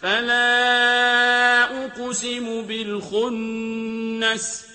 فَلَا أُقْسِمُ بِالْخُنَّسِ